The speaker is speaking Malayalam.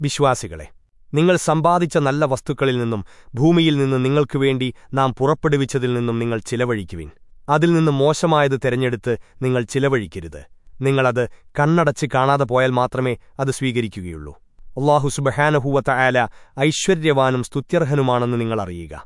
വിശ്വാസികളെ നിങ്ങൾ സമ്പാദിച്ച നല്ല വസ്തുക്കളിൽ നിന്നും ഭൂമിയിൽ നിന്ന് നിങ്ങൾക്കു വേണ്ടി നാം പുറപ്പെടുവിച്ചതിൽ നിന്നും നിങ്ങൾ ചിലവഴിക്കുവിൻ. അതിൽ നിന്ന് മോശമായത് തെരഞ്ഞെടുത്ത് നിങ്ങൾ ചിലവഴിക്കരുത്. നിങ്ങളത് കണ്ണടച്ച് കാണാതെ പോയാൽ മാത്രമേ അത് സ്വീകരിക്കുകയുള്ളൂ. അള്ളാഹു സുബഹാനഹൂവത്ത ആല ഐശ്വര്യവാനും സ്തുത്യർഹനുമാണെന്ന് നിങ്ങളറിയുക